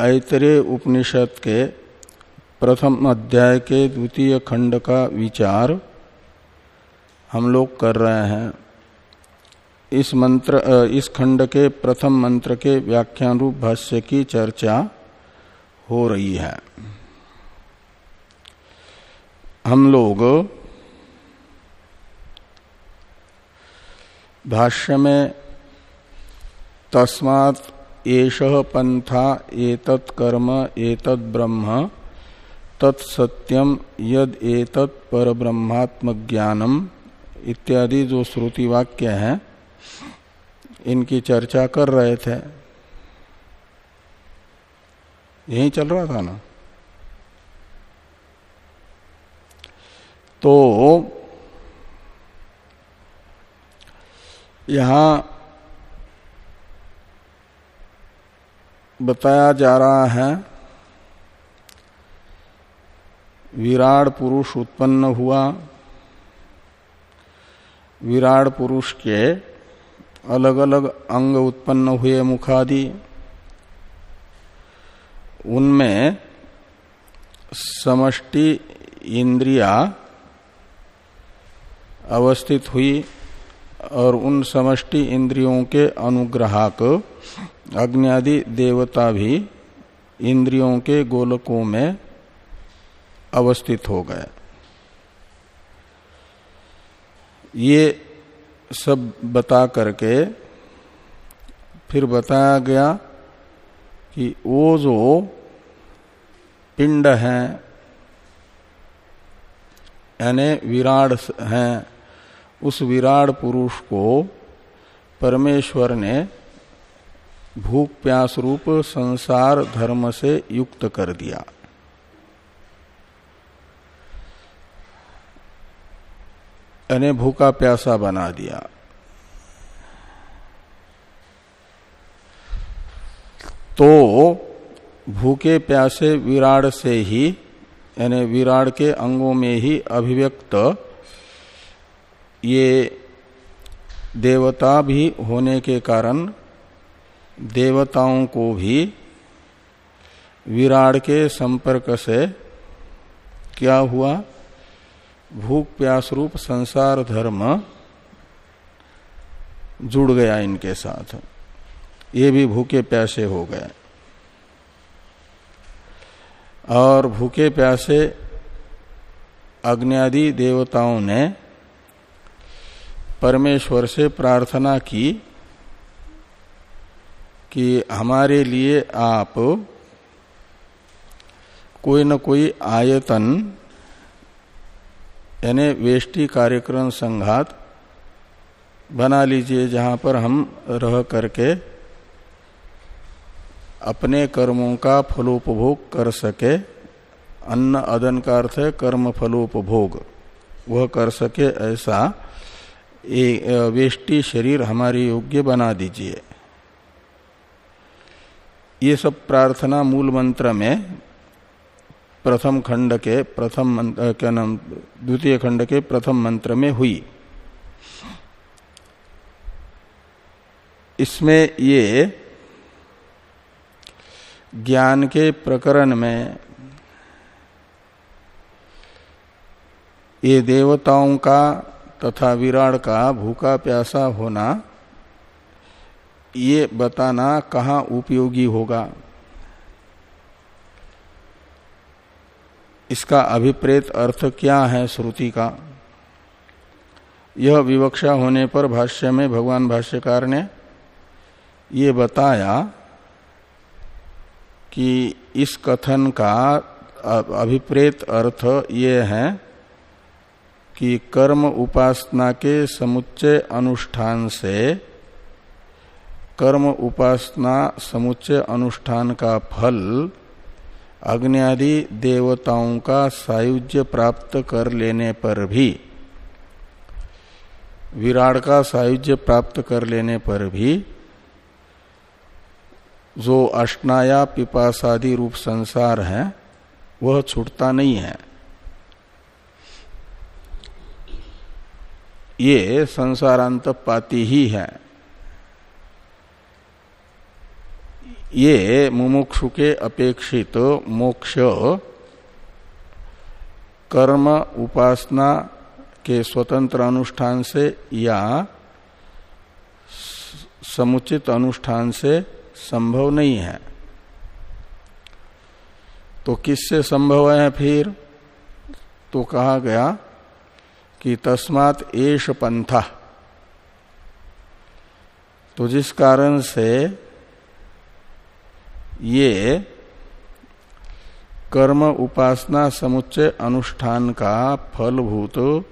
ऐतरे उपनिषद के प्रथम अध्याय के द्वितीय खंड का विचार हम लोग कर रहे हैं। इस मंत्र इस खंड के प्रथम मंत्र के व्याख्यान रूप भाष्य की चर्चा हो रही है। हम लोग भाष्य में तस्मात् एष पंथा एतत् कर्म एतत् ब्रह्म तत्सत्यम यद एतत् पर ब्रह्मात्म ज्ञानम इत्यादि जो श्रुति वाक्य हैं, इनकी चर्चा कर रहे थे। यही चल रहा था ना? तो यहाँ बताया जा रहा है, विराट पुरुष उत्पन्न हुआ। विराट पुरुष के अलग अलग अंग उत्पन्न हुए मुखादि। उनमें समष्टि इंद्रिया अवस्थित हुई और उन समष्टि इंद्रियों के अनुग्राहक अग्नि देवता भी इंद्रियों के गोलकों में अवस्थित हो गए। ये सब बता करके फिर बताया गया कि वो जो पिंड है, यानी विराट हैं, उस विराट पुरुष को परमेश्वर ने भूख प्यास रूप संसार धर्म से युक्त कर दिया। यानी भूखा प्यासा बना दिया। तो भूखे प्यासे विराड से ही, यानी विराड के अंगों में ही अभिव्यक्त ये देवता भी होने के कारण देवताओं को भी विराड के संपर्क से क्या हुआ? भूख प्यास रूप संसार धर्म जुड़ गया इनके साथ। ये भी भूखे प्यासे हो गए। और भूखे प्यासे अग्नि देवताओं ने परमेश्वर से प्रार्थना की। कि हमारे लिए आप कोई न कोई आयतन, यानी वेष्टि कार्यक्रम संघात बना लीजिए जहाँ पर हम रह करके अपने कर्मों का फलोपभोग कर सके। अन्न अदन का अर्थ है कर्म फलोपभोग। वह कर सके ऐसा। वेष्टि शरीर हमारे योग्य बना दीजिए। ये सब प्रार्थना मूल मंत्र में प्रथम खंड के प्रथम क्या नाम, द्वितीय खंड के प्रथम मंत्र में हुई। इसमें ये ज्ञान के प्रकरण में ये देवताओं का तथा विराट का भूखा प्यासा होना ये बताना कहाँ उपयोगी होगा। इसका अभिप्रेत अर्थ क्या है श्रुति का? यह विवक्षा होने पर भाष्य में भगवान भाष्यकार ने ये बताया कि इस कथन का अभिप्रेत अर्थ ये है कि कर्म उपासना के समुच्चय अनुष्ठान से कर्म उपासना समुच्चय अनुष्ठान का फल अग्नि देवताओं का सायुज्य प्राप्त कर लेने पर भी, विराट का सायुज्य प्राप्त कर लेने पर भी, जो अष्टाया पिपासादि रूप संसार है, वह छूटता नहीं है। ये संसारांत पाती ही है। ये मुमुक्षु के अपेक्षित मोक्ष कर्म उपासना के स्वतंत्र अनुष्ठान से या समुचित अनुष्ठान से संभव नहीं है। तो किससे संभव है फिर? तो कहा गया कि तस्मात एश पंथा। तो जिस कारण से ये कर्म उपासना समुच्चय अनुष्ठान का फलभूत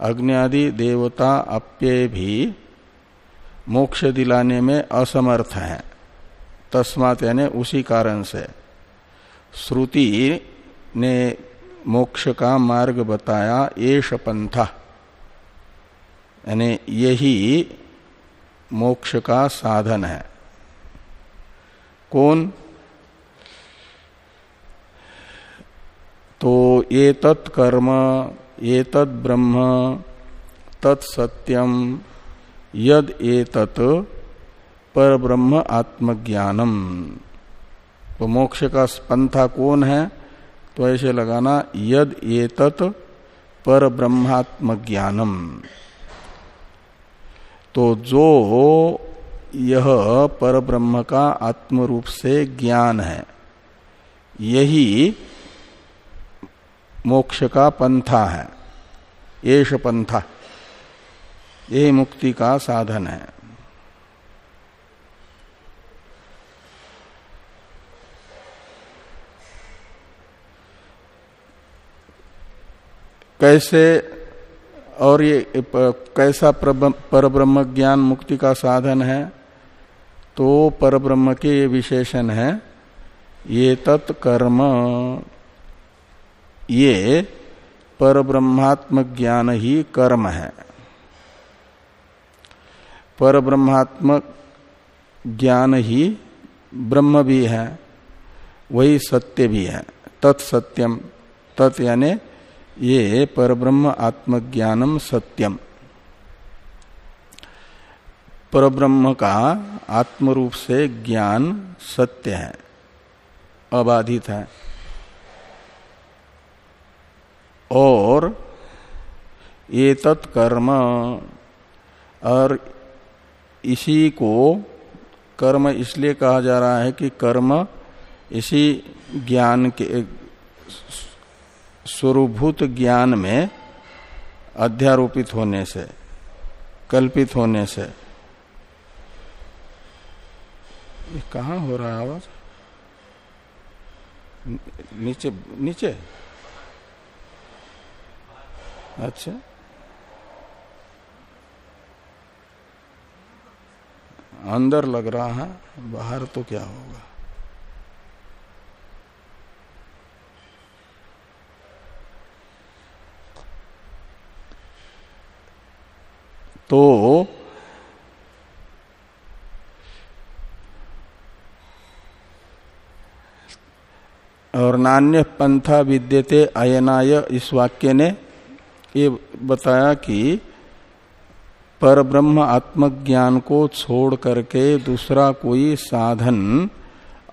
अग्नि देवता अप्य भी मोक्ष दिलाने में असमर्थ है। तस्मात यानी उसी कारण से श्रुति ने मोक्ष का मार्ग बताया एश पंथा। यानी यही मोक्ष का साधन है। कौन? तो ये तत्कर्म ये तद ब्रह्म तत्सत्यम यद ए तत् पर ब्रह्म आत्मज्ञानम। तो मोक्ष का पंथा कौन है? तो ऐसे लगाना, यद ये तत् पर ब्रह्मात्म ज्ञानम तो जो यह पर ब्रह्म का आत्म रूप से ज्ञान है, यही मोक्ष का पंथा है। येष पंथा। यही मुक्ति का साधन है। कैसे और ये कैसा पर ब्रह्म ज्ञान मुक्ति का साधन है? तो पर ब्रह्म के ये विशेषण है। ये तत्कर्म ये पर ब्रह्मात्म ज्ञान ही कर्म है। पर ब्रह्मात्म ज्ञान ही ब्रह्म भी है, वही सत्य भी है, तत्सत्यम, तत् यानी ये परब्रह्म आत्मज्ञानम सत्यम। परब्रह्म का आत्मरूप से ज्ञान सत्य है, अबाधित है। और ये तत्कर्म और इसी को कर्म इसलिए कहा जा रहा है कि कर्म इसी ज्ञान के स्वरूभूत ज्ञान में अध्यारोपित होने से, कल्पित होने से। कहा हो रहा है आवाज़? नीचे नीचे। अच्छा। अंदर लग रहा है, बाहर तो क्या होगा? तो और नान्य पंथा विद्यते अयनाय इस वाक्य ने ये बताया कि पर ब्रह्म आत्मज्ञान को छोड़ करके दूसरा कोई साधन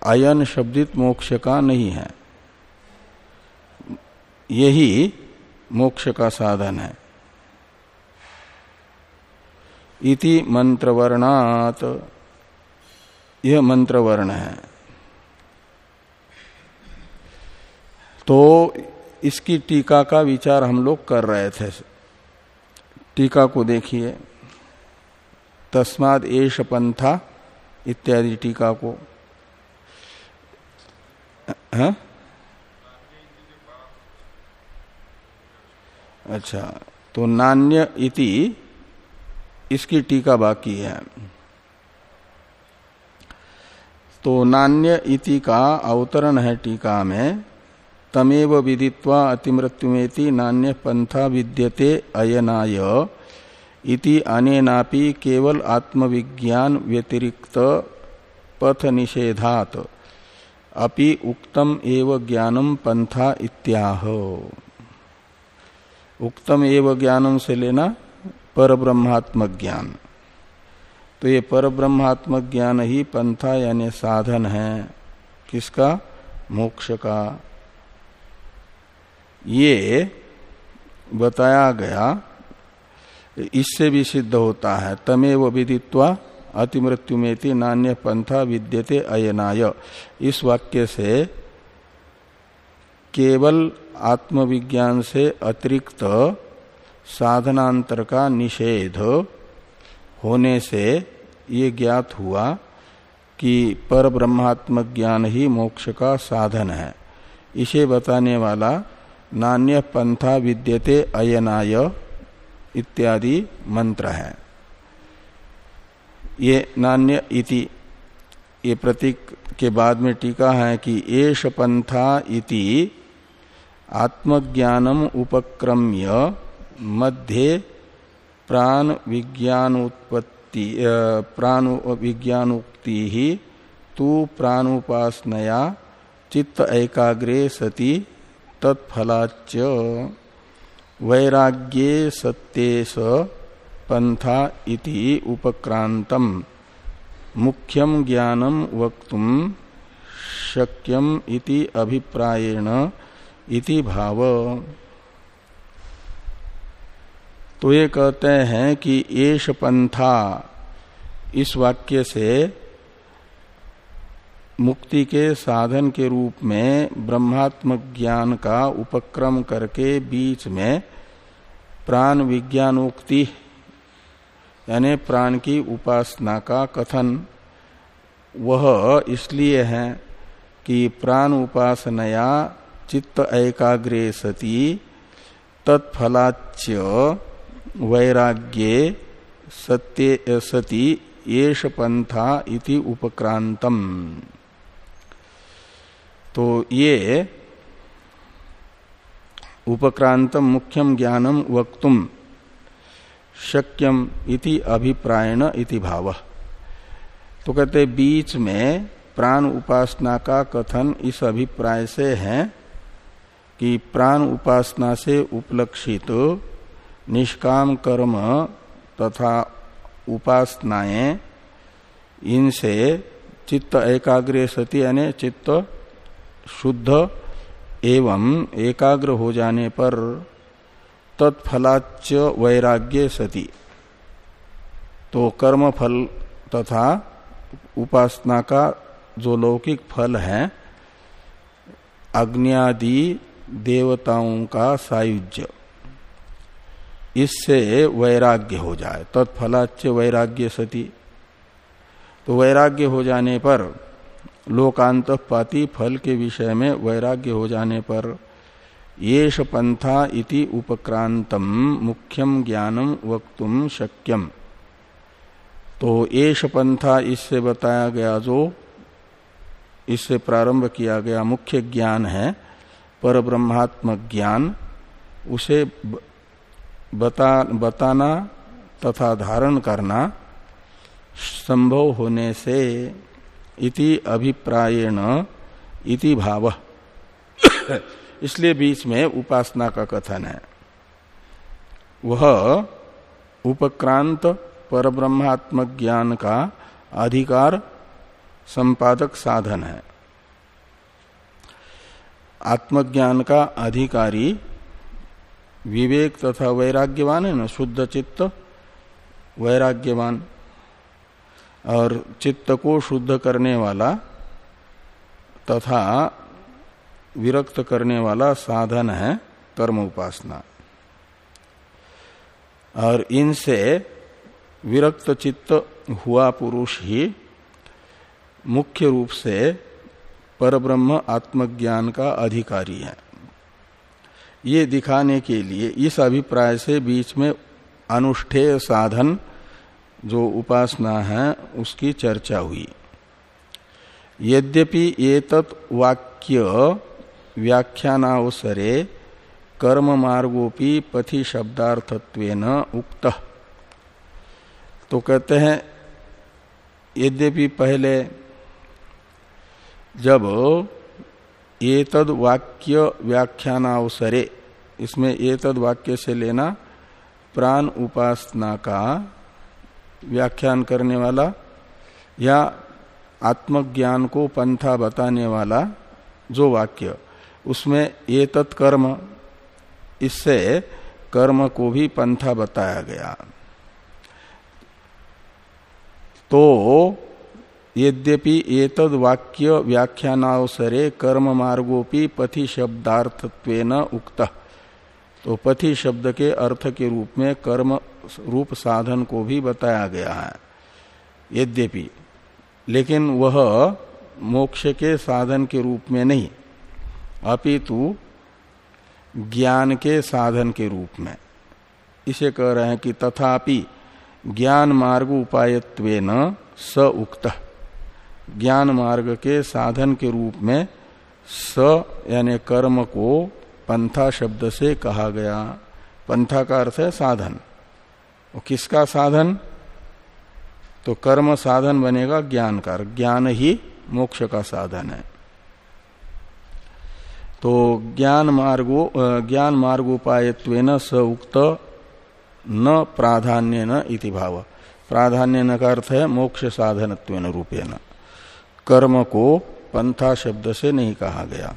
अयन शब्दित मोक्ष का नहीं है। यही मोक्ष का साधन है। इति मंत्रवर्णात। यह मंत्रवर्ण है। तो इसकी टीका का विचार हम लोग कर रहे थे। टीका को देखिए। तस्माद एश पंथा इत्यादि टीका को। है? अच्छा तो नान्य इति, इसकी टीका बाकी है। तो नान्य इति का अवतरण है टीका में। तमेव विदित्वा अतिमृत्युमेति नान्य पंथा विद्यते अयनाय। इति अनेनापि केवल आत्मविज्ञान व्यतिरिक्त पथ निषेधात अपि उक्तम एव ज्ञानम पंथा इत्याह। उक्तम एव ज्ञानम से लेना पर ब्रह्मात्म ज्ञान तो ये पर ब्रह्मात्मक ज्ञान ही पंथा यानी साधन है। किसका? मोक्ष का। ये बताया गया, इससे भी सिद्ध होता है, तमेव विदित्वा अतिमृत्यु में नान्य पंथा विद्यते अयनाय। इस वाक्य से केवल आत्मविज्ञान से अतिरिक्त साधनांतर का निषेध होने से ये ज्ञात हुआ कि पर ब्रह्मात्मक ज्ञान ही मोक्ष का साधन है। इसे बताने वाला नान्य पंथा विद्यते अयनाय इत्यादि मंत्र है। ये नान्य इति, ये प्रतीक के बाद में टीका है कि एष पंथा इति आत्मज्ञानम उपक्रम्य मध्य प्राण विज्ञान उत्पत्ति प्राण, विज्ञानोक्ति ही तू प्राणुपासनया चित्त एकाग्रे सती तत्फलाच वैराग्ये सत्येश पंथा इति उपक्रांतम मुख्यम ज्ञानम वक्तुम शक्यम इति अभिप्रायेण इति भाव। तो ये कहते हैं कि एश पंथा इस वाक्य से मुक्ति के साधन के रूप में ब्रह्मात्मक ज्ञान का उपक्रम करके बीच में प्राण विज्ञानोक्ति, यानी प्राण की उपासना का कथन, वह इसलिए है कि प्राण उपासनया चित्त एकाग्रे सती तत्फलाच्य वैराग्ये सत्य, सती येष पंथा इति उपक्रांतम। तो ये उपक्रांतम मुख्यम ज्ञानम वक्तुम शक्यम इति अभिप्रायण इति भाव। तो कहते बीच में प्राण उपासना का कथन इस अभिप्राय से है कि प्राण उपासना से उपलक्षित निष्काम कर्म तथा उपासनाएँ, इनसे चित्त एकाग्र सती यानी चित्त शुद्ध एवं एकाग्र हो जाने पर तत्फलाच वैराग्य सती। तो कर्म फल तथा उपासना का जो लौकिक फल है, अग्नियादि देवताओं का सायुज्य। इससे वैराग्य हो जाए तत्फलाच वैराग्य सती। तो वैराग्य हो जाने पर लोकांत पाती फल के विषय में वैराग्य हो जाने पर येष पंथा इति उपक्रांतम, मुख्यम ज्ञानम वक्तुम शक्यम। तो येष पंथा इससे बताया गया जो, इससे प्रारंभ किया गया मुख्य ज्ञान है पर ब्रह्मात्मक ज्ञान, उसे बता, बताना तथा धारण करना संभव होने से इति अभिप्रायण इति भाव। इसलिए बीच में उपासना का कथन है। वह उपक्रांत पर ब्रह्मात्मक ज्ञान का अधिकार संपादक साधन है। आत्मज्ञान का अधिकारी विवेक तथा वैराग्यवान है ना, शुद्ध चित्त, वैराग्यवान। और चित्त को शुद्ध करने वाला तथा विरक्त करने वाला साधन है कर्म उपासना। और इनसे विरक्त चित्त हुआ पुरुष ही मुख्य रूप से परब्रह्म आत्मज्ञान का अधिकारी है। ये दिखाने के लिए इस अभिप्राय से बीच में अनुष्ठेय साधन जो उपासना है, उसकी चर्चा हुई। यद्यपि एतत् वाक्य व्याख्यानावसरे कर्म मार्गोपी पथि शब्दार्थत्वेन उक्त। तो कहते हैं, यद्यपि पहले जब एतद वाक्य व्याख्यानावसरे, इसमें एतद वाक्य से लेना प्राण उपासना का व्याख्यान करने वाला या आत्मज्ञान को पंथा बताने वाला जो वाक्य, उसमें ये तत्कर्म, इससे कर्म को भी पंथा बताया गया। तो यद्यपि एतद वाक्य व्याख्यानावसरे कर्म मार्गोपी पथि शब्दार्थत्वेन उक्त। तो पथि शब्द के अर्थ के रूप में कर्म रूप साधन को भी बताया गया है, यद्यपि। लेकिन वह मोक्ष के साधन के रूप में नहीं, अपितु ज्ञान के साधन के रूप में। इसे कह रहे हैं कि तथापि ज्ञान मार्ग उपायत्वेन स उक्त। ज्ञान मार्ग के साधन के रूप में स यानी कर्म को पंथा शब्द से कहा गया। पंथा का अर्थ है साधन। वो किसका साधन? तो कर्म साधन बनेगा ज्ञान का। ज्ञान ही मोक्ष का साधन है। तो ज्ञान मार्गो ज्ञान मार्गोपायत्वेन स उक्त न प्राधान्य न इति भाव। प्राधान्य न का अर्थ है मोक्ष साधन रूपेण। कर्म को पंथा शब्द से नहीं कहा गया।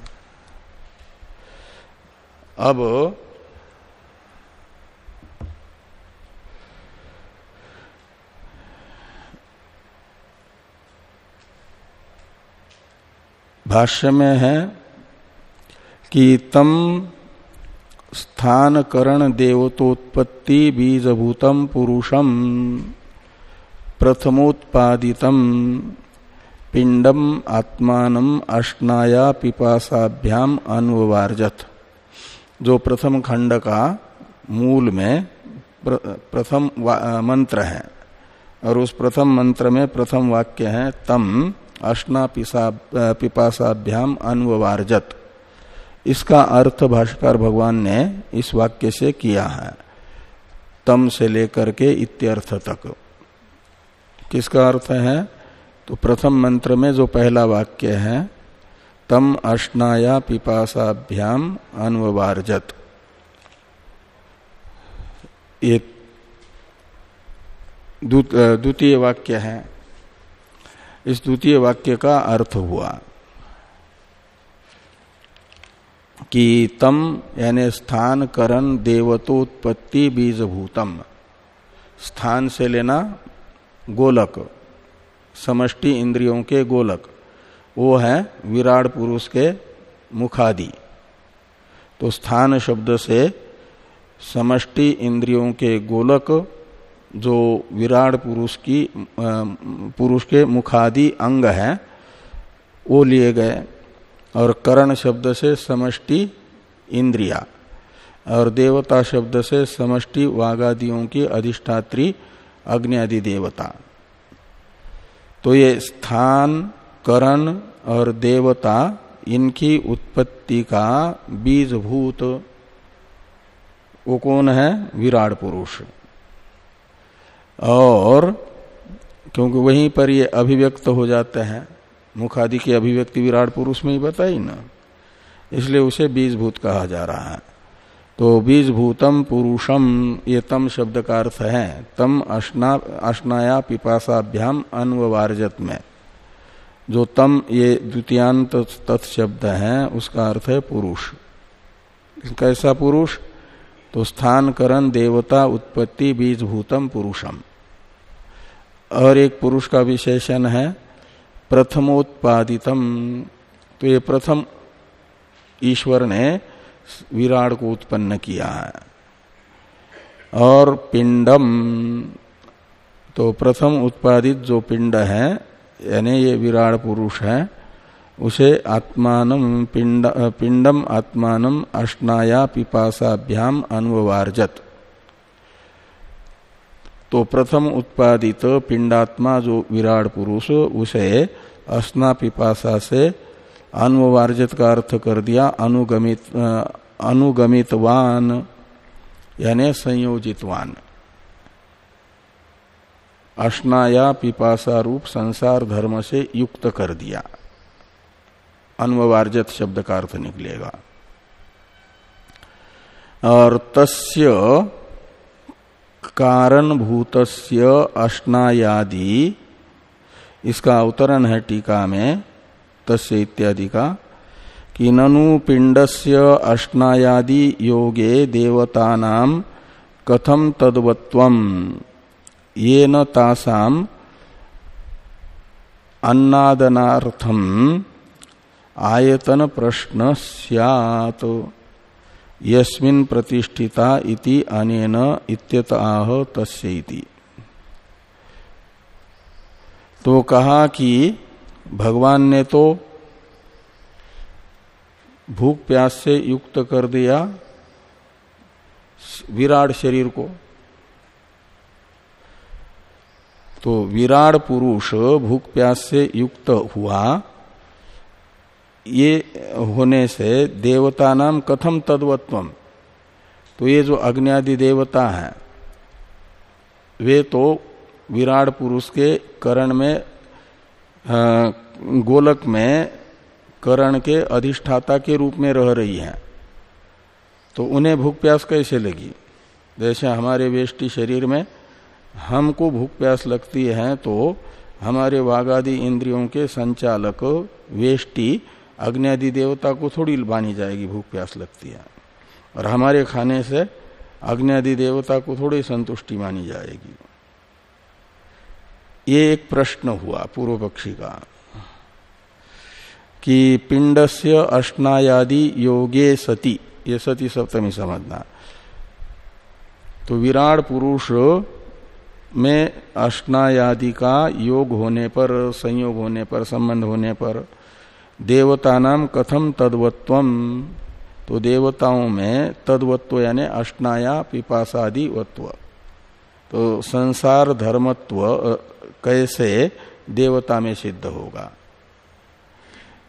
अब भाष्य में है कि तम स्थान करण देवतोत्पत्ति बीजभूतम पुरुषम प्रथमोत्पादितम पिंडम आत्मान अष्टाया पिपासाभ्याम जो प्रथम खंड का मूल में प्र, प्रथम मंत्र है और उस प्रथम मंत्र में प्रथम वाक्य है तम अष्टा पिपासाभ्याम अनुवार्जत इसका अर्थ भाष्कर भगवान ने इस वाक्य से किया है तम से लेकर के इत्यर्थ तक। किसका अर्थ है? तो प्रथम मंत्र में जो पहला वाक्य है तम अष्टाया पिपासाभ्याम अनुवार्जत एक द्वितीय वाक्य है। इस द्वितीय वाक्य का अर्थ हुआ कि तम यानी स्थान करण देवतोत्पत्ति बीजभूतम। स्थान से लेना गोलक, समष्टि इंद्रियों के गोलक। वो है विराट पुरुष के मुखादि। तो स्थान शब्द से समष्टि इंद्रियों के गोलक जो विराट पुरुष की पुरुष के मुखादि अंग है, वो लिए गए। और करण शब्द से समष्टि इंद्रिया और देवता शब्द से समष्टि वागादियों की अधिष्ठात्री अग्नि आदि देवता। तो ये स्थान करण और देवता इनकी उत्पत्ति का बीजभूत। वो कौन है? विराट पुरुष। और क्योंकि वहीं पर ये अभिव्यक्त हो जाते हैं, मुखादि की अभिव्यक्ति विराट पुरुष में ही बताई ना। इसलिए उसे बीजभूत कहा जा रहा है। तो बीजभूतम पुरुषम, ये तम शब्द का अर्थ है, तम अश्ना, अश्नाया पिपासाभ्याम अन्ववारजत में। जो तम ये द्वितीयांत तत्शब्द है, उसका अर्थ है पुरुष। कैसा पुरुष? तो स्थान करण देवता उत्पत्ति बीजभूतम पुरुषम। और एक पुरुष का विशेषण है, प्रथमोत्पादितम। तो ये प्रथम ईश्वर ने विराट को उत्पन्न किया है। और पिंडम तो प्रथम उत्पादित जो पिंड है यानी ये विराट पुरुष है, उसे आत्मान पिंड पिंडम आत्मान अष्टाया पिपासाभ्याम अनुवार्जत। तो प्रथम उत्पादित पिंडात्मा जो विराट पुरुष, उसे अस्ना पिपासा से अनुवार्जित का अर्थ कर दिया, अनुगमित, अनुगमितवान, यानी संयोजितवान। अश्नाया पिपासा रूप संसार धर्म से युक्त कर दिया। अनुवार्जित शब्द का अर्थ निकलेगा। और तस्य कारणभूतस्य अष्टायादि इसका अवतरण है टीका में, तस्य इत्यादि का, कि ननु पिंडस्य अष्टायादि योगे देवतानाम कथम तद्वत्वम ये न तासाम अन्नादनार्थम आयतन प्रश्न सियात यस्मिन प्रतिष्ठिता इति अनेन इत्यत आह तस्यति तो कहा कि भगवान ने तो भूख प्यास से युक्त कर दिया विराट शरीर को। तो विराट पुरुष भूख प्यास से युक्त हुआ। ये होने से देवता नाम कथम तद्वत्वम। तो ये जो अग्नि देवता है, वे तो विराट पुरुष के करण में गोलक में करण के अधिष्ठाता के रूप में रह रही हैं। तो उन्हें भूख प्यास कैसे लगी? जैसे हमारे वेष्टि शरीर में हमको भूख प्यास लगती है तो हमारे वागादि इंद्रियों के संचालक वेष्टि अग्नि देवता को थोड़ी बानी जाएगी, भूख प्यास लगती है। और हमारे खाने से अग्नि देवता को थोड़ी संतुष्टि मानी जाएगी। ये एक प्रश्न हुआ पूर्व पक्षी का कि पिंडस्य अष्टायादि योगे सती, ये सती सप्तमी समझना। तो विराट पुरुष में अष्टायादि का योग होने पर, संयोग होने पर, संबंध होने पर देवता नाम कथम तद्वत्वम तो देवताओं में तद्वत्व यानी अष्टाया पिपासादि वत्व। तो संसार धर्मत्व कैसे देवता में सिद्ध होगा?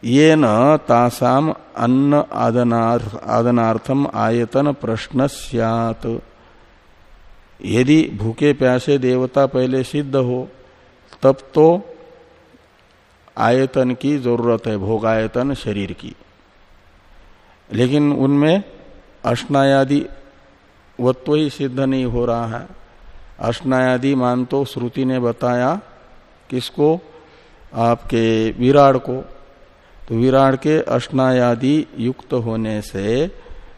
ये न तासाम अन्न आदनार्थ आदनार्थम आयतन प्रश्न सियात। यदि भूखे प्यासे देवता पहले सिद्ध हो, तब तो आयतन की ज़रूरत है, भोगायतन शरीर की। लेकिन उनमें अष्टायादि वत्व ही सिद्ध नहीं हो रहा है। अष्टायादि मान तो श्रुति ने बताया किसको? आपके विराट को। तो विराट के अष्टायादि युक्त होने से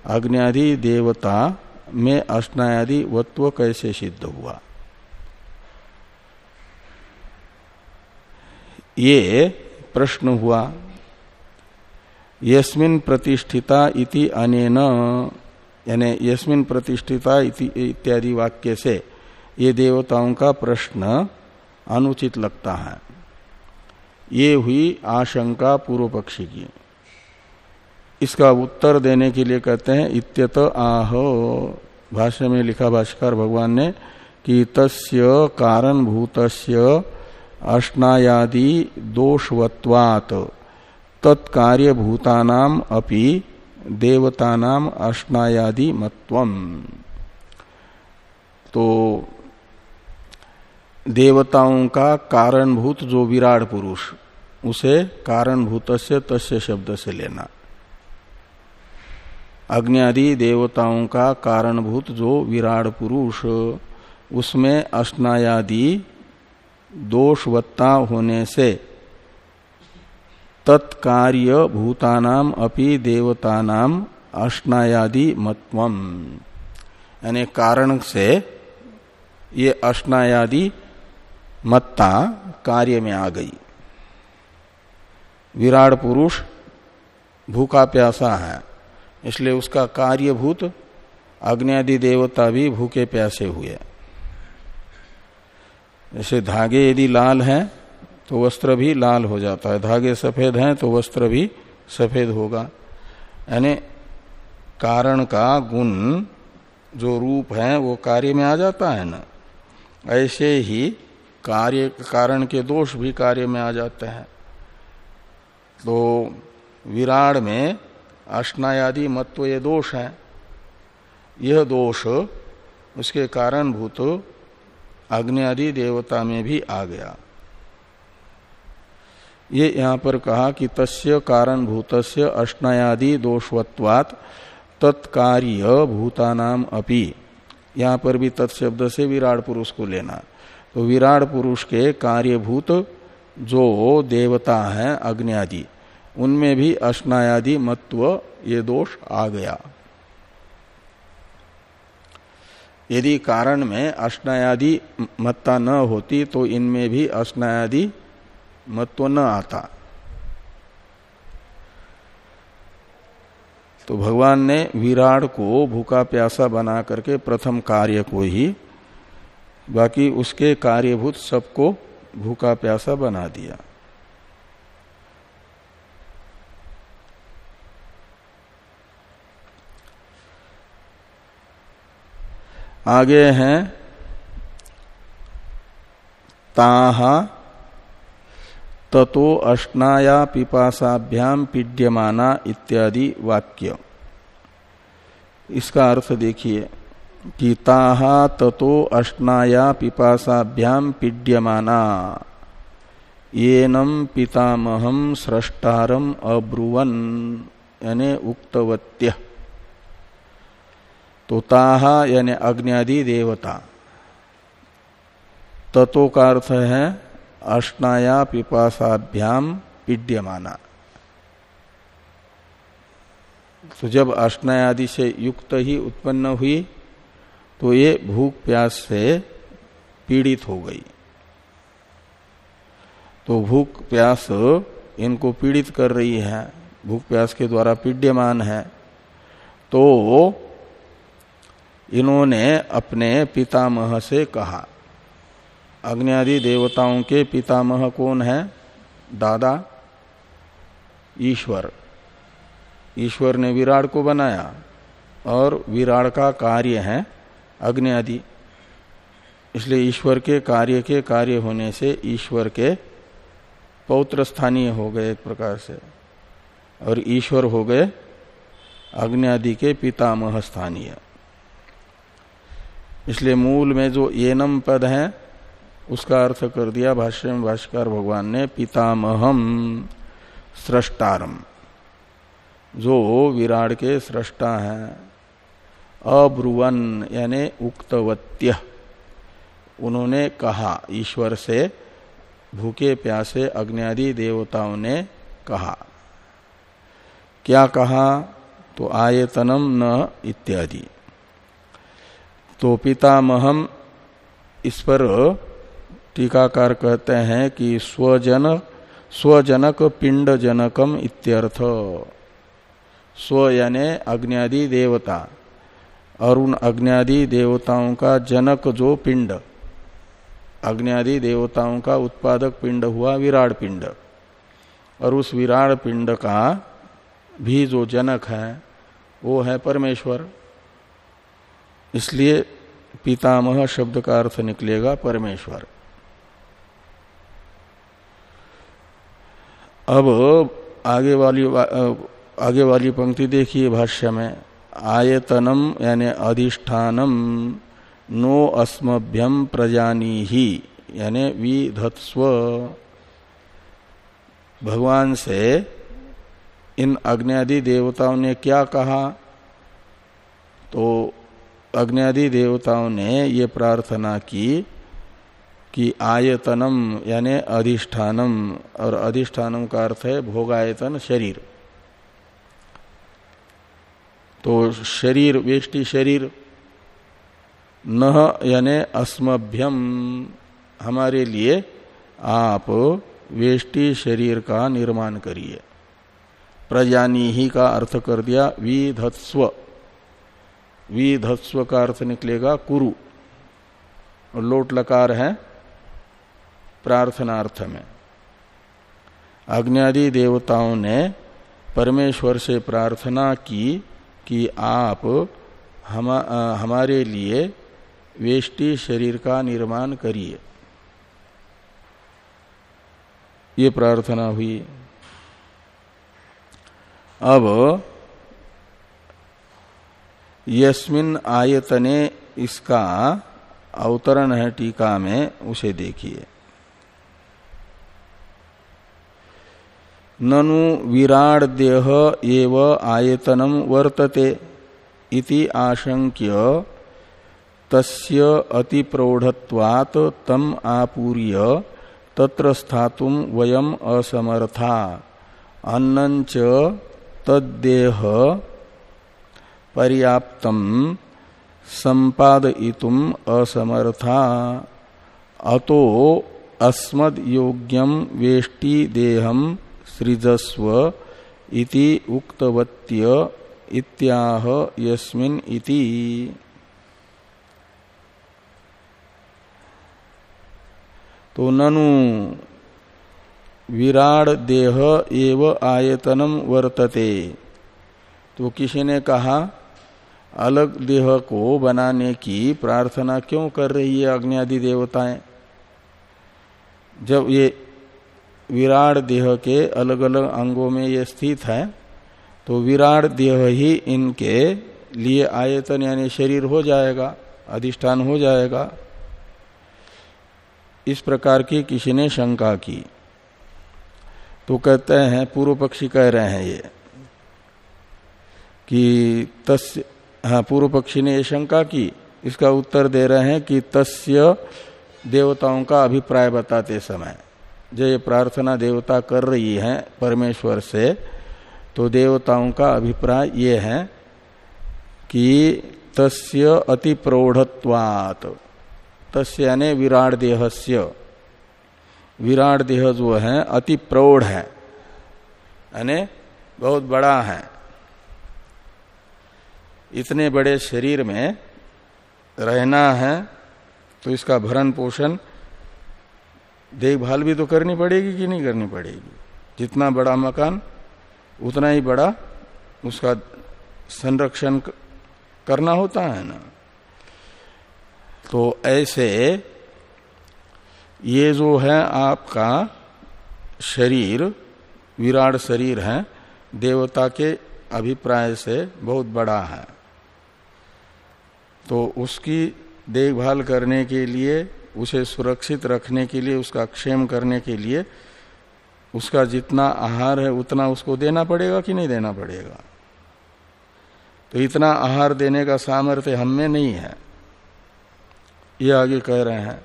अग्नि देवता में अष्टायादि वत्व कैसे सिद्ध हुआ? ये प्रश्न हुआ, यस्मिन प्रतिष्ठिता इति अनेन, यानी यस्मिन प्रतिष्ठिता इति, इत्यादि वाक्य से ये देवताओं का प्रश्न अनुचित लगता है। ये हुई आशंका पूर्व पक्षी की। इसका उत्तर देने के लिए कहते हैं, इत्यत आह। भाष्य में लिखा भाष्कर भगवान ने कि तस्य कारण भूतस्य अष्टायादि दोषवत्वात तत्कार्य भूतानाम अपि देवतानाम अष्टायादि मत्वम तो देवताओं का कारणभूत जो विराट पुरुष, उसे कारणभूत से तस्य शब्द से लेना। अग्नि देवताओं का कारणभूत जो विराट पुरुष, उसमें अष्टायादि दोषवत्ता होने से तत्कार्य भूतानाम अपि देवतानाम अष्टायादि मत्वम। यानी कारण से ये अष्टायादि मत्ता कार्य में आ गई। विराट पुरुष भूखा प्यासा है। इसलिए उसका कार्यभूत अग्नि देवता भी भूखे प्यासे हुए। जैसे धागे यदि लाल हैं तो वस्त्र भी लाल हो जाता है। धागे सफ़ेद हैं तो वस्त्र भी सफ़ेद होगा। यानी कारण का गुण जो रूप है, वो कार्य में आ जाता है ना। ऐसे ही कार्य, कारण के दोष भी कार्य में आ जाते हैं। तो विराड में अष्टायादि मत्व ये दोष है। यह दोष उसके कारण भूत अग्नि देवता में भी आ गया। ये यहाँ पर कहा कि तस्य कारण भूतस्य अष्टायादि दोषवत्वात तत्कार्य भूतानाम अपि। यहाँ पर भी तत्शब्द से विराट पुरुष को लेना। तो विराट पुरुष के कार्यभूत जो देवता है अग्नि आदि उनमें भी अष्टायादि मत्व ये दोष आ गया। यदि कारण में अष्टायादि मत्ता न होती तो इनमें भी अष्टायादि मत्व न आता। तो भगवान ने विराट को भूखा प्यासा बना करके प्रथम कार्य को ही, बाकी उसके कार्यभूत सबको भूखा प्यासा बना दिया। आगे हैं। ताहा ततो अष्टाया पिपासाभ्याम पीड्यमाना इत्यादि वाक्य। इसका अर्थ देखिए कि ताहा ततो अष्टाया पिपासाभ्याम पीड्यमाना। येनम पितामहम स्रष्टारम अब्रुवन, यानी उक्तवत्य। तो ताहा यानी अग्नि देवता। तत्व का अर्थ है अष्टाया पिपासाभ्याम पीड्यमाना। तो जब अष्टायादि से युक्त ही उत्पन्न हुई तो ये भूख प्यास से पीड़ित हो गई। तो भूख प्यास इनको पीड़ित कर रही है, भूख प्यास के द्वारा पीड्यमान है। तो इन्होंने अपने पितामह से कहा अग्नि देवताओं के पितामह कौन है? दादा, ईश्वर। ईश्वर ने विराट को बनाया और विराट का कार्य है अग्नि आदि इसलिए ईश्वर के कार्य के कार्य होने से ईश्वर के पौत्र स्थानीय हो गए एक प्रकार से और ईश्वर हो गए अग्नि आदि के पितामह स्थानीय। इसलिए मूल में जो एनम पद है, उसका अर्थ कर दिया भाष्य में भाष्कर भगवान ने, पितामहम सृष्टारम जो विराट के सृष्टा हैं, अब्रुवन यानी उक्तवत्य। उन्होंने कहा, ईश्वर से, भूखे प्यासे अग्नि देवताओं ने कहा। क्या कहा? तो आयतनम न इत्यादि। तो पितामहम इस पर टीकाकार कहते हैं कि स्वजन, स्वजनक पिंड जनकम इत्यर्थ। स्व यानि अग्नि देवता। और उन अग्नि देवताओं का जनक जो पिंड। अग्नि देवताओं का उत्पादक पिंड हुआ विराट पिंड। और उस विराट पिंड का भी जो जनक है, वो है परमेश्वर। इसलिए पितामह शब्द का अर्थ निकलेगा परमेश्वर। अब आगे वाली आगे वाली पंक्ति देखिए भाष्य में, आयतनम यानी अधिष्ठानम नो अस्मभ्यम प्रजानी ही यानी विधत्स्व। भगवान से इन अग्नि देवताओं ने क्या कहा? तो अग्नि देवताओं ने ये प्रार्थना की कि आयतनम, यानी अधिष्ठानम, और अधिष्ठानम का अर्थ है भोगायतन शरीर। तो शरीर, वेष्टि शरीर न यानी अस्मभ्यम, हमारे लिए आप वेष्टि शरीर का निर्माण करिए। प्रजानी ही का अर्थ कर दिया, विधत्स्व। विधत्स्व का अर्थ निकलेगा कुरु। और लोट लकार है प्रार्थनार्थ में। अग्नि देवताओं ने परमेश्वर से प्रार्थना की कि आप हम हमारे लिए वेष्टि शरीर का निर्माण करिए। ये प्रार्थना हुई। अब यस्मिन आयतने इसका अवतरण है टीका में, उसे देखिए। ननु विराड देह एव आयतनम वर्तते इति आशंक्य तस्य अति प्रौढ़त्वात् तम आपूर्य तत्र स्थातुम वयम असमर्था। अन्नच तद्देह पर्याप्तम संपादयितुम असमर्था। अतो अस्मद योग्यम वेष्टि देहम सृजस्व इति उक्तवत्य इत्याह यस्मिन इति। तो ननु विराड देह एव आयतनम वर्तते। तो किसी ने कहा अलग देह को बनाने की प्रार्थना क्यों कर रही है अग्नि देवताएँ? जब ये विराट देह के अलग अलग अंगों में ये स्थित है तो विराट देह ही इनके लिए आयतन यानी शरीर हो जाएगा, अधिष्ठान हो जाएगा। इस प्रकार की किसी ने शंका की। तो कहते हैं, पूर्व पक्षी कह रहे हैं ये, कि तस्य हाँ पूर्व पक्षी ने शंका की, इसका उत्तर दे रहे हैं कि तस्य देवताओं का अभिप्राय बताते समय, जो ये प्रार्थना देवता कर रही है परमेश्वर से तो देवताओं का अभिप्राय ये है कि तस्य अति प्रौढ़त्वात। तस्य यानी विराट देहस्य। विराट देह जो है, अति प्रौढ़ है, यानी बहुत बड़ा है। इतने बड़े शरीर में रहना है तो इसका भरण पोषण, देखभाल भी तो करनी पड़ेगी कि नहीं करनी पड़ेगी? जितना बड़ा मकान, उतना ही बड़ा उसका संरक्षण करना होता है ना? तो ऐसे ये जो है आपका शरीर, विराट शरीर है, देवता के अभिप्राय से बहुत बड़ा है। तो उसकी देखभाल करने के लिए, उसे सुरक्षित रखने के लिए, उसका क्षेम करने के लिए, उसका जितना आहार है, उतना उसको देना पड़ेगा कि नहीं देना पड़ेगा? तो इतना आहार देने का सामर्थ्य हम में नहीं है। ये आगे कह रहे हैं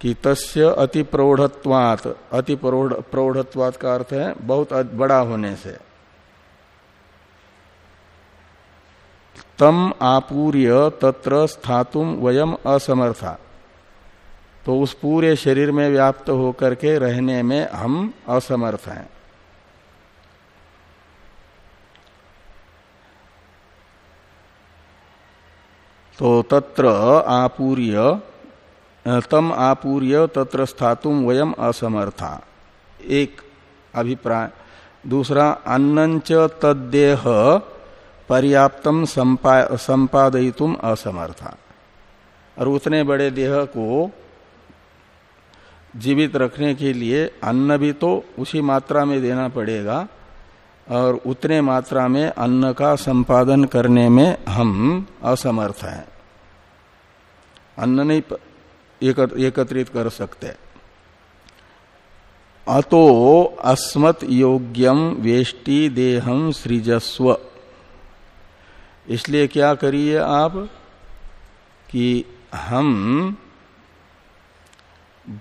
कि तस्य अति प्रौढ़त्वात अति प्रौढ़त्वात का अर्थ है बहुत बड़ा होने से। तम आपूर्य तत्र स्थातुम वयम असमर्था। तो उस पूरे शरीर में व्याप्त होकर के रहने में हम असमर्थ हैं। तो तत्र आपूर्य तम आपूर्य तत्र स्थातुम वयम असमर्था। एक अभिप्राय। दूसरा अन्नच तद्देह पर्याप्तम संपादयितुम असमर्था। और उतने बड़े देह को जीवित रखने के लिए अन्न भी तो उसी मात्रा में देना पड़ेगा, और उतने मात्रा में अन्न का संपादन करने में हम असमर्थ हैं। अन्न नहीं एकत्रित कर सकते। अतो अस्मत् योग्यम वेष्टि देहम सृजस्व। इसलिए क्या करिए आप कि हम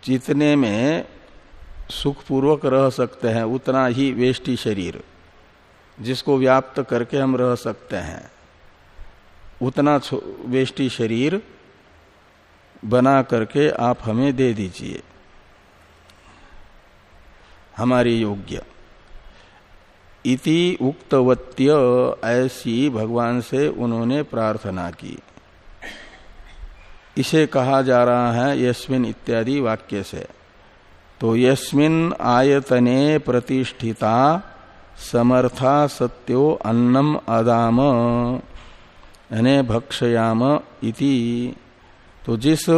जितने में सुखपूर्वक रह सकते हैं, उतना ही वेष्टि शरीर, जिसको व्याप्त करके हम रह सकते हैं, उतना वेष्टि शरीर बना करके आप हमें दे दीजिए। हमारे योग्य। इति उक्तवत्य ऐसी भगवान से उन्होंने प्रार्थना की। इसे कहा जा रहा है यस्मिन इत्यादि वाक्य से। तो यस्मिन आयतने प्रतिष्ठिता समर्था सत्यो अन्नम अदाम भक्षयाम इति। तो जिस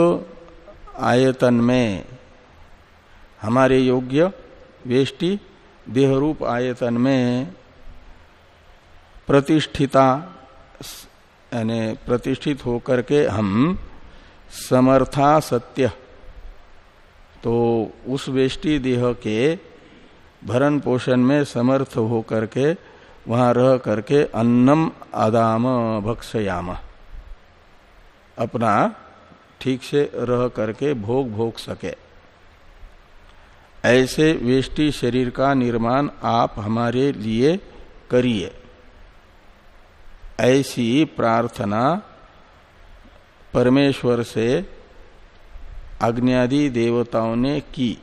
आयतन में हमारे योग्य वेष्टि देहरूप आयतन में प्रतिष्ठिता, यानी प्रतिष्ठित होकर के हम समर्था सत्य। तो उस वेष्टि देह के भरण पोषण में समर्थ होकर के वहाँ रह करके अन्नम आदाम भक्षयाम। अपना ठीक से रह करके भोग भोग सके। ऐसे वेष्टि शरीर का निर्माण आप हमारे लिए करिए। ऐसी प्रार्थना परमेश्वर से अग्नि देवताओं ने की।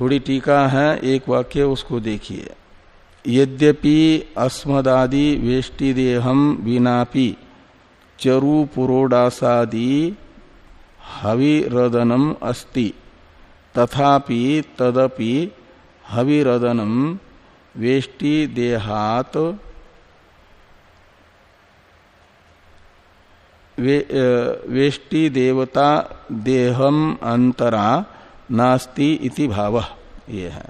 थोड़ी टीका है, एक वाक्य उसको देखिए। यद्यपि अस्मदादि वेष्टि देहम विनापि चरु पुरोडासादि हविरदनम अस्ति। तथापि तदपि हविरदनम वेष्टि देहात वे, वेष्टि देवता देहम अंतरा नास्ति इति भाव। ये है।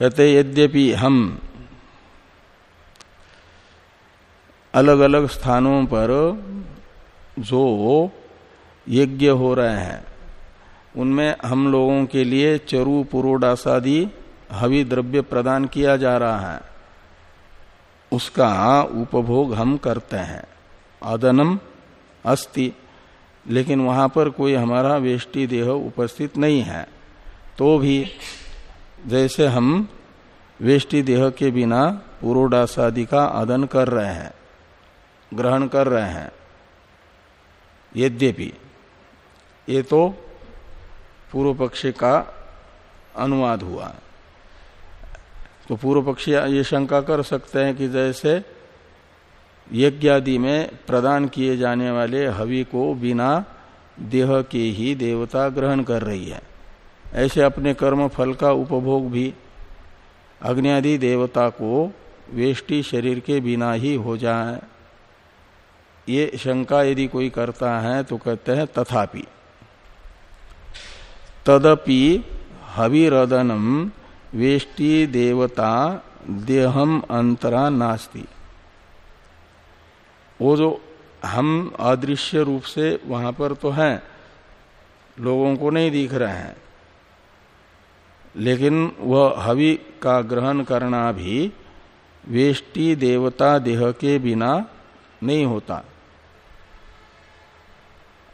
कहते यद्यपि हम अलग अलग स्थानों पर जो यज्ञ हो रहे हैं। उनमें हम लोगों के लिए चरु पुरोडासादि हवि द्रव्य प्रदान किया जा रहा है। उसका उपभोग हम करते हैं। आदनम अस्ति, लेकिन वहाँ पर कोई हमारा वेष्टि देह उपस्थित नहीं है। तो भी जैसे हम वेष्टि देह के बिना पुरोडासादि का आदन कर रहे हैं, ग्रहण कर रहे हैं। यद्यपि ये तो पूर्व पक्षी का अनुवाद हुआ तो पूर्व पक्षी ये शंका कर सकते हैं कि जैसे यज्ञ आदि में प्रदान किए जाने वाले हवि को बिना देह के ही देवता ग्रहण कर रही है। ऐसे अपने कर्म फल का उपभोग भी अग्नि देवता को वेष्टि शरीर के बिना ही हो जाए। ये शंका यदि कोई करता है तो कहते हैं तथापि। तदपि हविरदनम वेष्टि देवता देहम अंतरा नास्ति। वो जो हम अदृश्य रूप से वहाँ पर तो हैं, लोगों को नहीं दिख रहे हैं। लेकिन वह हवि का ग्रहण करना भी वेष्टि देवता देह के बिना नहीं होता।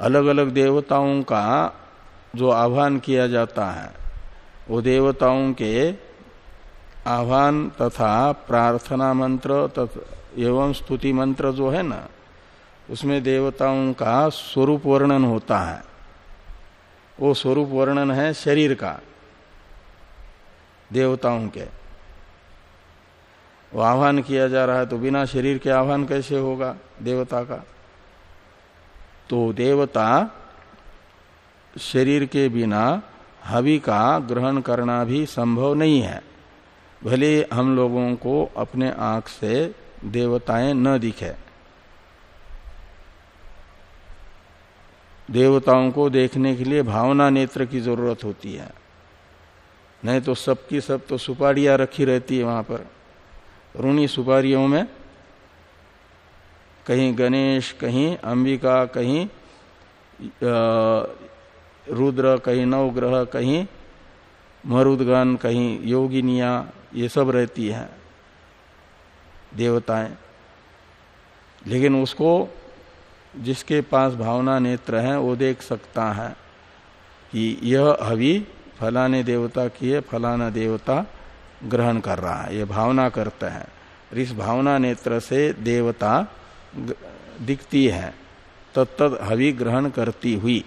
अलग अलग देवताओं का जो आह्वान किया जाता है, वो देवताओं के आह्वान तथा प्रार्थना मंत्र तथा एवं स्तुति मंत्र जो है ना, उसमें देवताओं का स्वरूप वर्णन होता है। वो स्वरूप वर्णन है शरीर का, देवताओं के। वो आह्वान किया जा रहा है तो बिना शरीर के आह्वान कैसे होगा देवता का? तो देवता शरीर के बिना हवि का ग्रहण करना भी संभव नहीं है। भले हम लोगों को अपने आँख से देवताएँ न दिखे। देवताओं को देखने के लिए भावना नेत्र की ज़रूरत होती है। नहीं तो सबकी सब तो सुपारियाँ रखी रहती है वहाँ पर। ऋणी सुपारियों में कहीं गणेश, कहीं अंबिका, कहीं रुद्र, कहीं नवग्रह, कहीं मरुदगन, कहीं योगिनिया, ये सब रहती हैं देवताएँ। लेकिन उसको जिसके पास भावना नेत्र है, वो देख सकता है कि यह हवि फलाने देवता की है, फलाना देवता ग्रहण कर रहा है, ये भावना करते हैं। और इस भावना नेत्र से देवता दिखती है तत्त हवि ग्रहण करती हुई।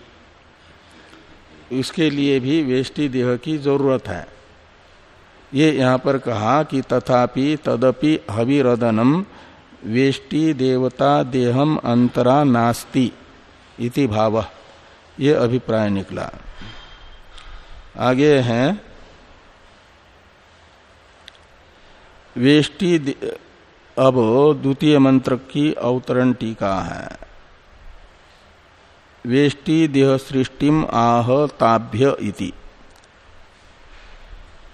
इसके लिए भी वेष्टि देह की ज़रूरत है। ये यहाँ पर कहा कि तथापि तदपि हविरदनम वेष्टि देवता देहम अंतरा नास्ति इति भाव। ये अभिप्राय निकला। आगे है। वेष्टि अब द्वितीय मंत्र की अवतरण टीका है। वेष्टि देह सृष्टिम आह ताभ्य इति।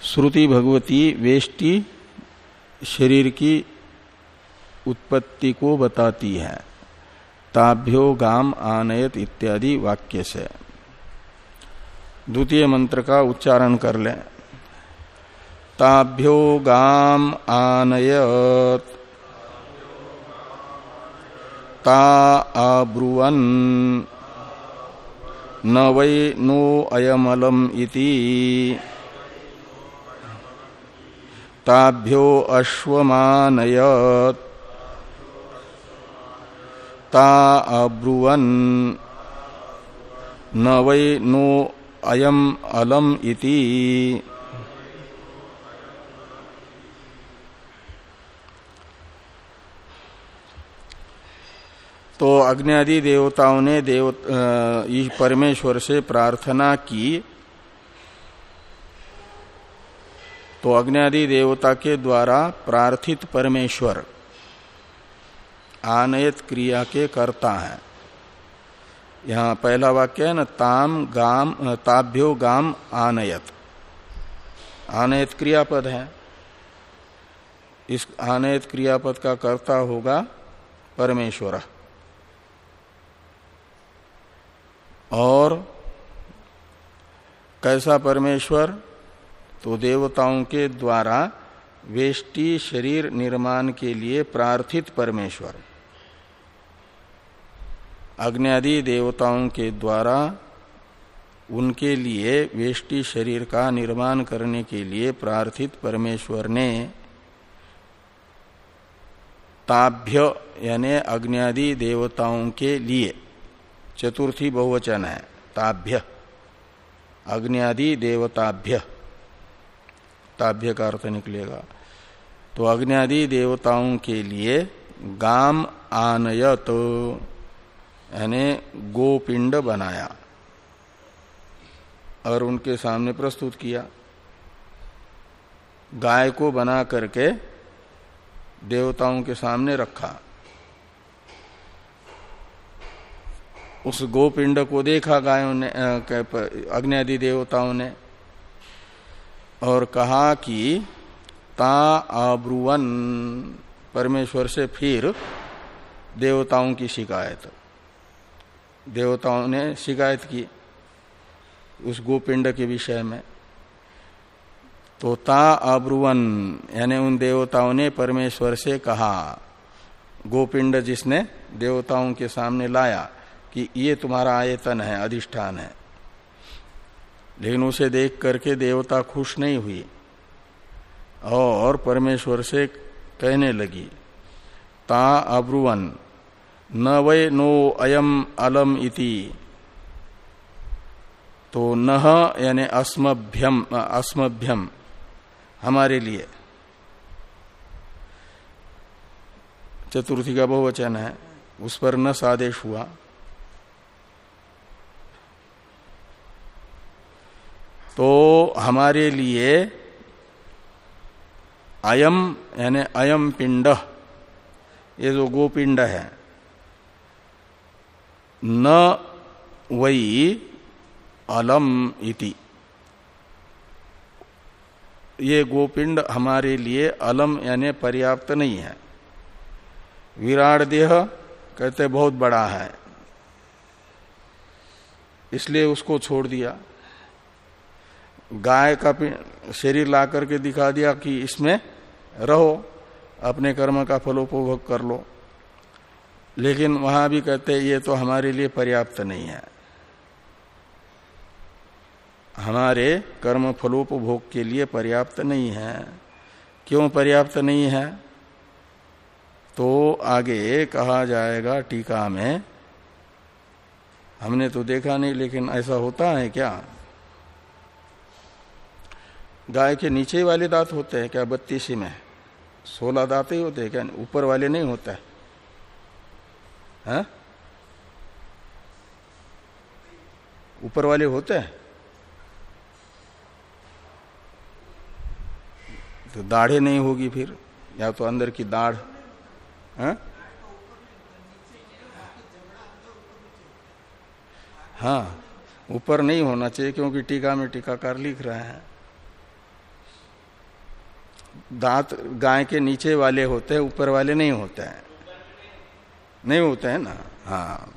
श्रुति भगवती वेष्टि शरीर की उत्पत्ति को बताती है। ताभ्यो गाम आनयत इत्यादि वाक्य से। द्वितीय मंत्र का उच्चारण कर लें। ताभ्यो गाम आनयत। ता अब्रुवन न वै नो अयमलम इति। ताभ्यो अश्वमानयत। ता न वै नो अयम अलम इति। तो अग्नि देवताओं ने देव परमेश्वर से प्रार्थना की। तो अग्नि देवता के द्वारा प्रार्थित परमेश्वर आनयत क्रिया के कर्ता है। यहाँ पहला वाक्य है, ना ताम गाम ताभ्यो गाम आनयत। आनयत क्रियापद है। इस आनयत क्रियापद का कर्ता होगा परमेश्वर। और कैसा परमेश्वर? तो देवताओं के द्वारा वेष्टि शरीर निर्माण के लिए प्रार्थित परमेश्वर। अग्नि देवताओं के द्वारा उनके लिए वेष्टि शरीर का निर्माण करने के लिए प्रार्थित परमेश्वर ने ताभ्य, यानी अग्नि देवताओं के लिए चतुर्थी बहुवचन है, ताभ्य। अग्नि देवताभ्य। ताभ्य का अर्थ निकलेगा। तो अग्नि आदि देवताओं के लिए गाम आनयत, यानी गोपिंड बनाया, और उनके सामने प्रस्तुत किया। गाय को बना करके देवताओं के सामने रखा। उस गोपिंड को देखा गायों ने अग्नि आदि देवताओं ने और कहा कि ता आब्रुवन, परमेश्वर से फिर देवताओं की शिकायत। देवताओं ने शिकायत की उस गोपिंड के विषय में। तो ता अब्रुवन यानी उन देवताओं ने परमेश्वर से कहा, गोपिंड जिसने देवताओं के सामने लाया कि ये तुम्हारा आयतन है, अधिष्ठान है। लेकिन उसे देख करके देवता खुश नहीं हुई और परमेश्वर से कहने लगी, ता अब्रुवन, न वै नो अयम अलम इति। तो न यानी अस्मभ्यम अस्मभ्यम हमारे लिए। चतुर्थी का बहुवचन है, उस पर न सादेश हुआ। तो हमारे लिए अयम, यानी अयम पिंड, ये जो गोपिंड है, न वही अलम इति। ये गोपिंड हमारे लिए अलम, यानी पर्याप्त नहीं है। विराट देह, कहते बहुत बड़ा है। इसलिए उसको छोड़ दिया। गाय का शरीर ला करके दिखा दिया कि इसमें रहो, अपने कर्म का फलोपभोग कर लो। लेकिन वहाँ भी कहते ये तो हमारे लिए पर्याप्त नहीं है। हमारे कर्म फलोपभोग के लिए पर्याप्त नहीं है। क्यों पर्याप्त नहीं है? तो आगे कहा जाएगा टीका में, हमने तो देखा नहीं, लेकिन ऐसा होता है क्या? गाय के नीचे वाले दांत होते हैं, क्या बत्तीसी में? सोलह दांत ही होते हैं, क्या? ऊपर वाले नहीं होता? है हाँ? ऊपर वाले होते हैं? तो दाढ़े नहीं होगी फिर, या तो अंदर की दाढ़ हाँ? हाँ ऊपर नहीं होना चाहिए, क्योंकि टीका में टीकाकार लिख रहे हैं। दांत गाय के नीचे वाले होते हैं, ऊपर वाले नहीं होते हैं। नहीं होते हैं ना? हाँ।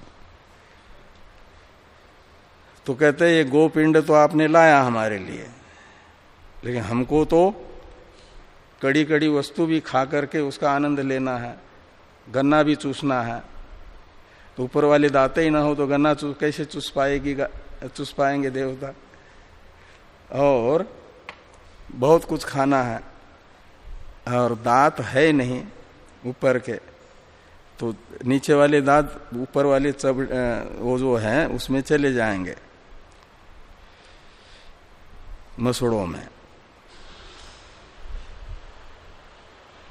तो कहते हैं, ये गोपिंड तो आपने लाया हमारे लिए। लेकिन हमको तो कड़ी कड़ी वस्तु भी खा करके उसका आनंद लेना है, गन्ना भी चूसना है। तो ऊपर वाले दाते ही ना हो तो गन्ना चूस, कैसे चूस पाएगी चूस पाएँगे देवता? और बहुत कुछ खाना है। और दांत है नहीं ऊपर के। तो नीचे वाले दांत, ऊपर वाले चब वो जो है, उसमें चले जाएँगे। मसुड़ों में।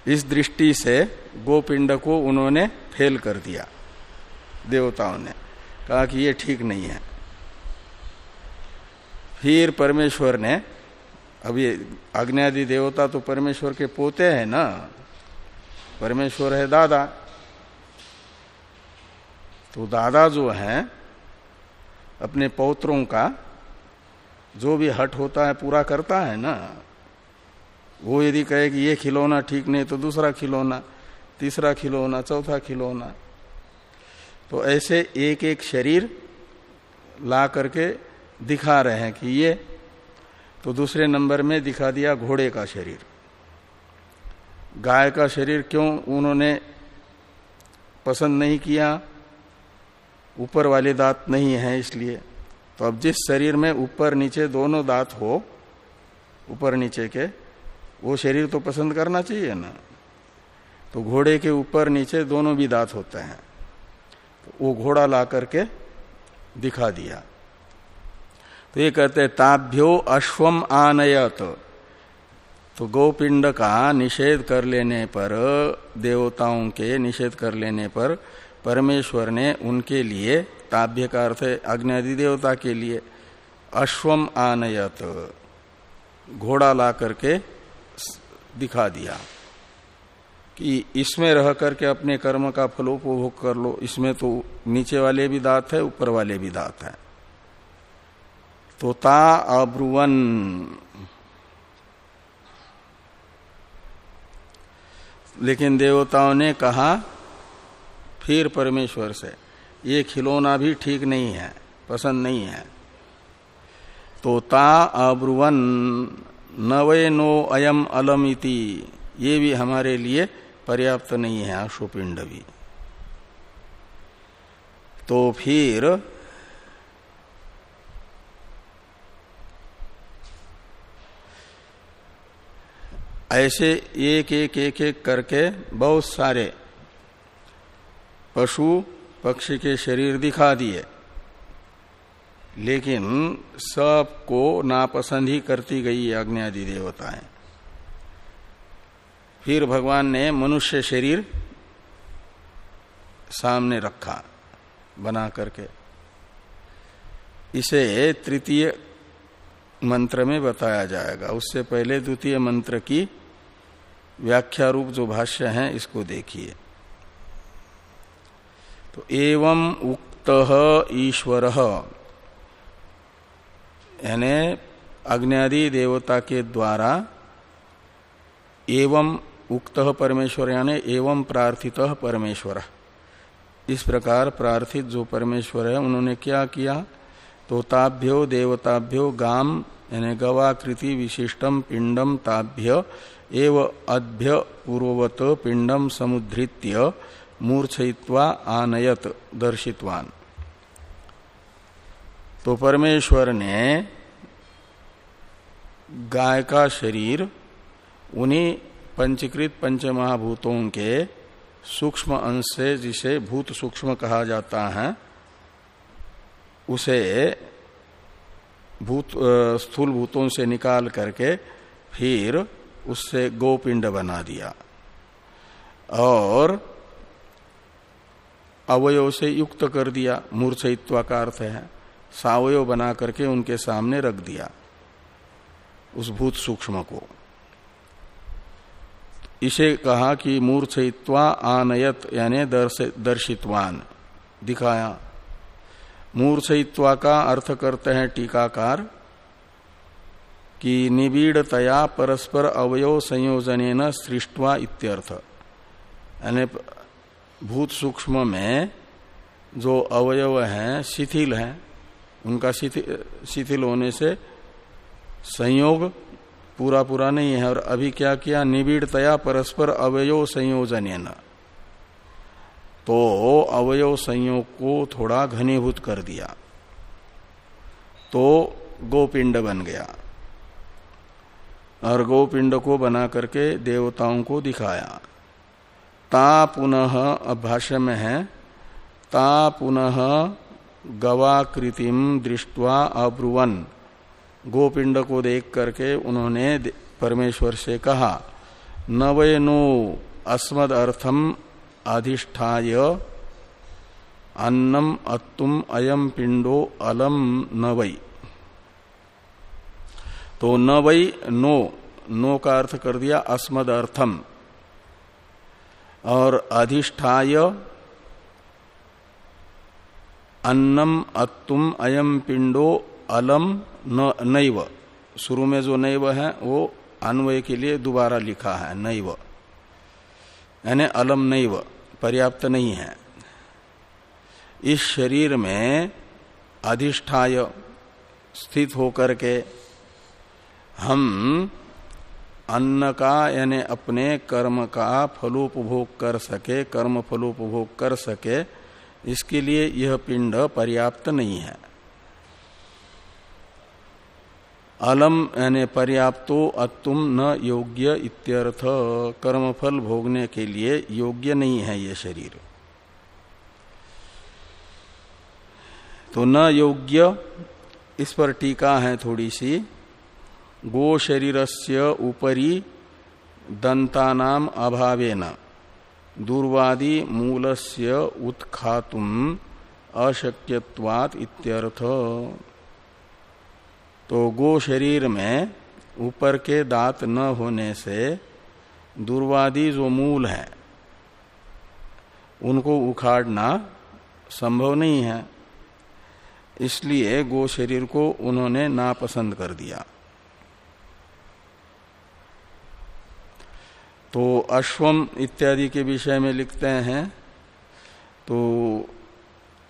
इस दृष्टि से गोपिंड को उन्होंने फेल कर दिया, देवताओं ने। कहा कि ये ठीक नहीं है। फिर परमेश्वर ने अब ये अग्नि देवता तो परमेश्वर के पोते हैं ना? परमेश्वर है दादा। तो दादा जो है, अपने पौत्रों का, जो भी हट होता है, पूरा करता है ना? वो यदि कहे कि ये खिलौना ठीक नहीं तो दूसरा खिलौना, तीसरा खिलौना, चौथा खिलौना। तो ऐसे एक एक शरीर ला करके दिखा रहे हैं कि ये तो दूसरे नंबर में दिखा दिया घोड़े का शरीर। गाय का शरीर क्यों उन्होंने पसंद नहीं किया? ऊपर वाले दांत नहीं है इसलिए। तो अब जिस शरीर में ऊपर नीचे दोनों दांत हो, ऊपर नीचे के, वो शरीर तो पसंद करना चाहिए ना। तो घोड़े के ऊपर नीचे दोनों भी दांत होते हैं। तो वो घोड़ा ला करके दिखा दिया। तो ये कहते हैं, ताभ्यो अश्वम आनयत। तो गोपिंड का निषेध कर लेने पर, देवताओं के निषेध कर लेने पर परमेश्वर ने उनके लिए, ताभ्य का अर्थ अग्नि देवता के लिए, अश्वम आनयत, घोड़ा ला करके दिखा दिया कि इसमें रह करके अपने कर्म का फलोपभोग कर लो। इसमें तो नीचे वाले भी दांत है, ऊपर वाले भी दांत है। तो ता अब्रुवन। लेकिन देवताओं ने कहा, फिर परमेश्वर से, ये खिलौना भी ठीक नहीं है, पसंद नहीं है। तो ता अब्रुवन, नवे नो अयम अलमिति ये भी हमारे लिए पर्याप्त नहीं है अशुपिंड भी। तो फिर ऐसे एक एक एक एक करके बहुत सारे पशु पक्षी के शरीर दिखा दिए। लेकिन सबको नापसंद ही करती गई अग्नि देवताएँ। फिर भगवान ने मनुष्य शरीर सामने रखा, बना करके। इसे तृतीय मंत्र में बताया जाएगा। उससे पहले द्वितीय मंत्र की व्याख्या रूप जो भाष्य है, इसको देखिए। तो एवं उक्त ईश्वर। यानी अग्नि देवता के द्वारा एवं उक्त परमेश्वर, यानी एवं प्रार्थित परमेश्वर। इस प्रकार प्रार्थित जो परमेश्वर है, उन्होंने क्या किया? तो ताभ्यो देवताभ्यो गाम, यानी गवाकृति विशिष्टम पिंडम ताभ्य एव अभ्य पूर्ववत पिंडम समुद्रित्य मूर्छयित्वा आनयत दर्शितवान। तो परमेश्वर ने गाय का शरीर, उन्हीं पंचकृत पंच महाभूतों के सूक्ष्म अंश से, जिसे भूत सूक्ष्म कहा जाता है, उसे भूत स्थूल भूतों से निकाल करके फिर उससे गोपिंड बना दिया। और अवयव से युक्त कर दिया। मूर्छित्वा का अर्थ है, सावयव बना करके उनके सामने रख दिया उस भूत सूक्ष्म को। इसे कहा कि मूर्छित्वा आनयत, यानी दर्शित्वान, दिखाया। मूर्छित्वा का अर्थ करते हैं टीकाकार कि निबीड़तया परस्पर अवयव संयोजन सृष्टवा इत्यर्थ। यानी भूत सूक्ष्म में जो अवयव हैं, शिथिल हैं, उनका शिथिल होने से संयोग पूरा पूरा नहीं है। और अभी क्या किया? निबिड़तया परस्पर अवयव संयोजन तो अवयव संयोग को थोड़ा घनीभूत कर दिया। तो गोपिंड बन गया। और गोपिंड को बना करके देवताओं को दिखाया। ता पुनः भाष्य में है। ता पुनः गवाकृतिम दृष्टवा अब्रुवन। गोपिंड को देख करके उन्होंने परमेश्वर से कहा नवयनो अस्मद अर्थम अधिष्ठाय, अन्नम अत्तुम अयम पिंडो अलम नवई तो नवई नो नो का अर्थ कर दिया अस्मद अर्थम और अधिष्ठाय अन्नम अत्तुम अयम पिंडो अलम न, नैव। शुरू में जो नैव है, वो अन्वय के लिए दोबारा लिखा है, नैव। यानी अलम नैव, पर्याप्त नहीं है। इस शरीर में अधिष्ठाय स्थित होकर के हम अन्न का, यानी अपने कर्म का फलोपभोग कर सके, कर्म फलोपभोग कर सके, इसके लिए यह पिंड पर्याप्त नहीं है। अलम, यानी पर्याप्तो अतुम न योग्य इत्यर्थ कर्मफल भोगने के लिए योग्य नहीं है ये शरीर। तो न योग्य, इस पर टीका है थोड़ी सी। गो शरीरस्य ऊपरी दंतानाम अभावेन। दुर्वादी मूलस्य उत्खातुम अशक्यवात इत्यर्थ। तो गो शरीर में ऊपर के दांत न होने से दुर्वादी जो मूल है, उनको उखाड़ना संभव नहीं है। इसलिए गो शरीर को उन्होंने नापसंद कर दिया। तो अश्वम इत्यादि के विषय में लिखते हैं तो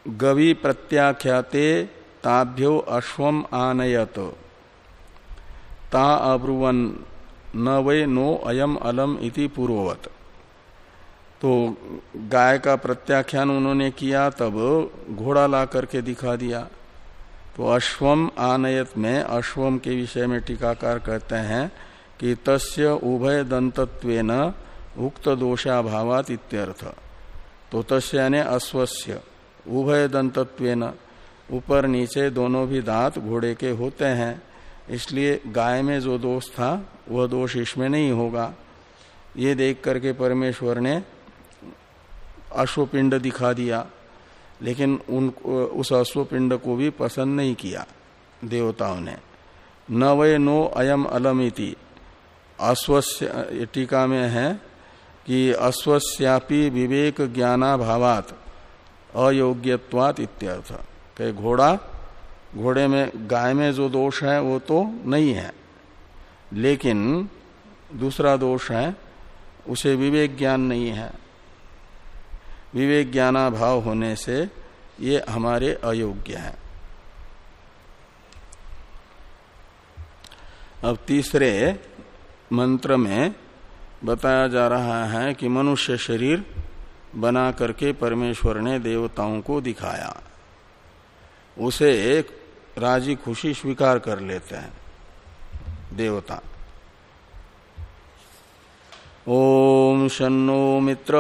गवि प्रत्याख्याते ताभ्यो अश्वम आनयत। ता अब्रुवन, न वे नो अयम अलम इति पूर्ववत। तो गाय का प्रत्याख्यान उन्होंने किया, तब घोड़ा ला करके दिखा दिया। तो अश्वम आनयत में अश्वम के विषय में टीकाकार कहते हैं कि तस्य उभय दंतत्वेन उक्त दोषाभावात इत्यर्थ। तो तस्य यानी अश्वस्य उभय दंतत्वेन ऊपर नीचे दोनों भी दांत घोड़े के होते हैं, इसलिए गाय में जो दोष था, वह दोष इसमें नहीं होगा। ये देख करके परमेश्वर ने अश्वपिंड दिखा दिया, लेकिन उन, उस अश्वपिंड को भी पसंद नहीं किया देवताओं ने। न वे नो अयम अलमिति अश्वस्य टीका में है कि अश्वस्यापि विवेक ज्ञानाभावात अयोग्यवात इत्यर्थ। कि घोड़ा, घोड़े में, गाय में जो दोष है, वो तो नहीं है। लेकिन दूसरा दोष है, उसे विवेक ज्ञान नहीं है। विवेक ज्ञानाभाव होने से ये हमारे अयोग्य है। अब तीसरे मंत्र में बताया जा रहा है कि मनुष्य शरीर बना करके परमेश्वर ने देवताओं को दिखाया। उसे एक राज़ी खुशी स्वीकार कर लेते हैं, देवता। ओम शनो मित्र